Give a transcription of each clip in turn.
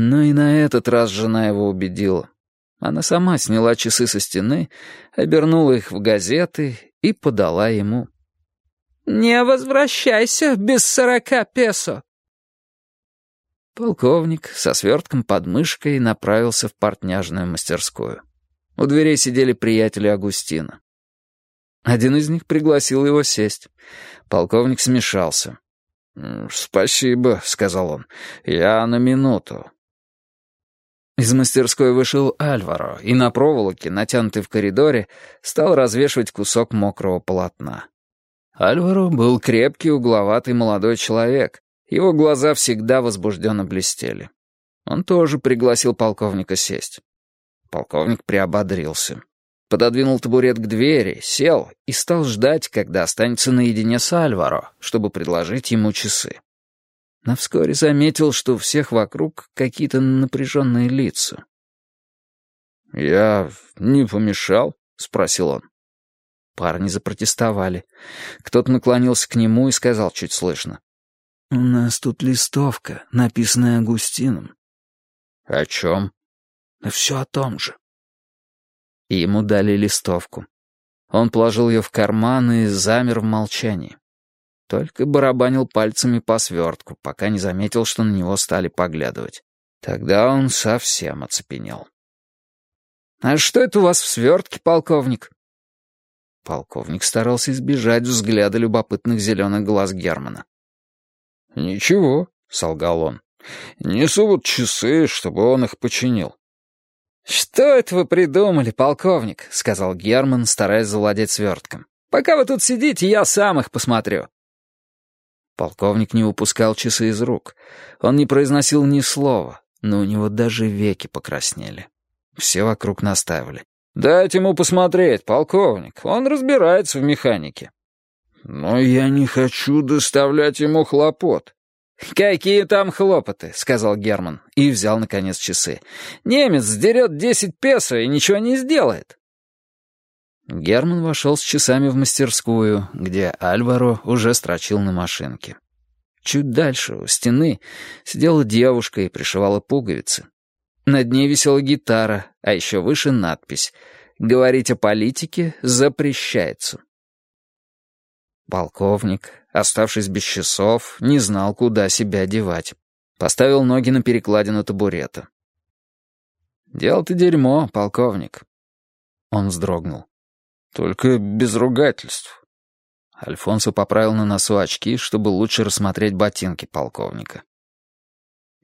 Но и на этот раз жена его убедила. Она сама сняла часы со стены, обернула их в газеты и подала ему. «Не возвращайся без сорока песо!» Полковник со свертком под мышкой направился в портняжную мастерскую. У дверей сидели приятели Агустина. Один из них пригласил его сесть. Полковник смешался. «Спасибо», — сказал он. «Я на минуту». Из мастерской вышел Альваро и на проволоке, натянутой в коридоре, стал развешивать кусок мокрого полотна. Альваро был крепкий, угловатый молодой человек. Его глаза всегда возбужденно блестели. Он тоже пригласил полковника сесть. Полковник приободрился. Пододвинул табурет к двери, сел и стал ждать, когда останется наедине с Альваро, чтобы предложить ему часы но вскоре заметил, что у всех вокруг какие-то напряженные лица. «Я не помешал?» — спросил он. Парни запротестовали. Кто-то наклонился к нему и сказал чуть слышно. «У нас тут листовка, написанная Агустином». «О чем?» «Да все о том же». И ему дали листовку. Он положил ее в карман и замер в молчании. Только барабанил пальцами по свертку, пока не заметил, что на него стали поглядывать. Тогда он совсем оцепенел. «А что это у вас в свертке, полковник?» Полковник старался избежать взгляда любопытных зеленых глаз Германа. «Ничего», — солгал он. «Несу вот часы, чтобы он их починил». «Что это вы придумали, полковник?» — сказал Герман, стараясь завладеть свертком. «Пока вы тут сидите, я сам их посмотрю». Полковник не выпускал часы из рук. Он не произносил ни слова, но у него даже веки покраснели. Все вокруг настаивали. «Дайте ему посмотреть, полковник. Он разбирается в механике». «Но я не хочу доставлять ему хлопот». «Какие там хлопоты?» — сказал Герман и взял, наконец, часы. «Немец сдерет десять песо и ничего не сделает». Герман вошел с часами в мастерскую, где Альваро уже строчил на машинке. Чуть дальше, у стены, сидела девушка и пришивала пуговицы. Над ней висела гитара, а еще выше надпись «Говорить о политике запрещается». Полковник, оставшись без часов, не знал, куда себя одевать. Поставил ноги на перекладину табурета. «Дело-то дерьмо, полковник». Он вздрогнул. Только без ругательств. Альфонсо поправил на носу очки, чтобы лучше рассмотреть ботинки полковника.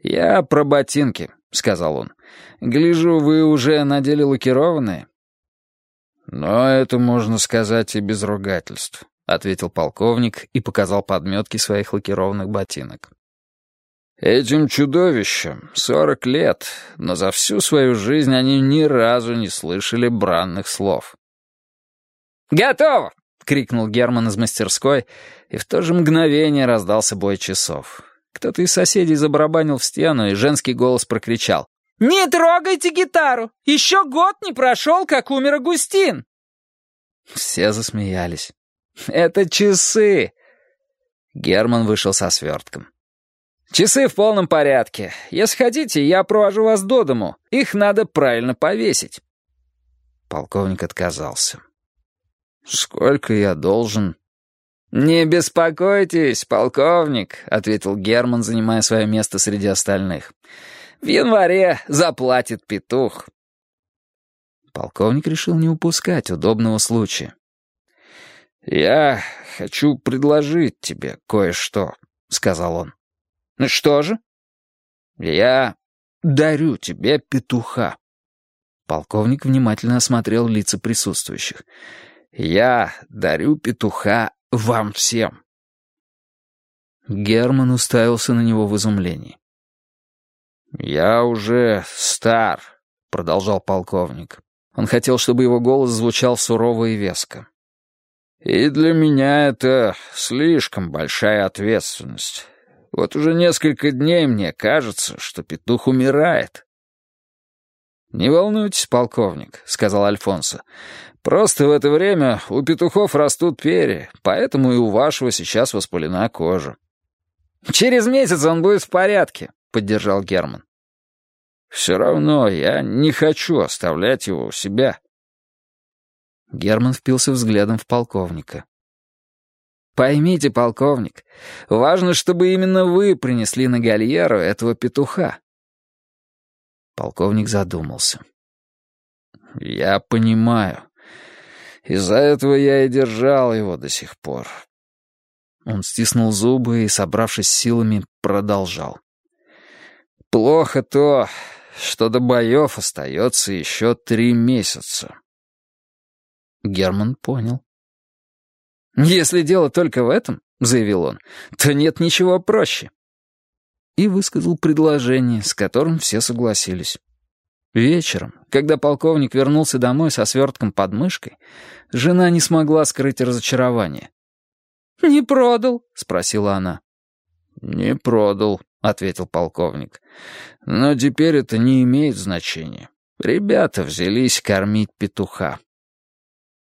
«Я про ботинки», — сказал он. «Гляжу, вы уже надели лакированные?» «Но это можно сказать и без ругательств», — ответил полковник и показал подметки своих лакированных ботинок. «Этим чудовищам сорок лет, но за всю свою жизнь они ни разу не слышали бранных слов. «Готово!» — крикнул Герман из мастерской, и в то же мгновение раздался бой часов. Кто-то из соседей забарабанил в стену, и женский голос прокричал. «Не трогайте гитару! Еще год не прошел, как умер Агустин!» Все засмеялись. «Это часы!» Герман вышел со свертком. «Часы в полном порядке. Если хотите, я провожу вас до дому. Их надо правильно повесить». Полковник отказался. «Сколько я должен?» «Не беспокойтесь, полковник», — ответил Герман, занимая свое место среди остальных. «В январе заплатит петух». Полковник решил не упускать удобного случая. «Я хочу предложить тебе кое-что», — сказал он. «Ну что же?» «Я дарю тебе петуха». Полковник внимательно осмотрел лица присутствующих. Я дарю петуха вам всем». Герман уставился на него в изумлении. «Я уже стар», — продолжал полковник. Он хотел, чтобы его голос звучал сурово и веско. «И для меня это слишком большая ответственность. Вот уже несколько дней мне кажется, что петух умирает». «Не волнуйтесь, полковник», — сказал Альфонсо. Просто в это время у петухов растут перья, поэтому и у вашего сейчас воспалена кожа». «Через месяц он будет в порядке», — поддержал Герман. Все равно я не хочу оставлять его у себя». Герман впился взглядом в полковника. «Поймите, полковник, важно, чтобы именно вы принесли на гальеру этого петуха». Полковник задумался. «Я понимаю. Из-за этого я и держал его до сих пор». Он стиснул зубы и, собравшись силами, продолжал. «Плохо то, что до боев остается еще три месяца». Герман понял. «Если дело только в этом, — заявил он, — то нет ничего проще». И высказал предложение, с которым все согласились. Вечером, когда полковник вернулся домой со свертком под мышкой, жена не смогла скрыть разочарование. «Не продал?» — спросила она. «Не продал», — ответил полковник. «Но теперь это не имеет значения. Ребята взялись кормить петуха».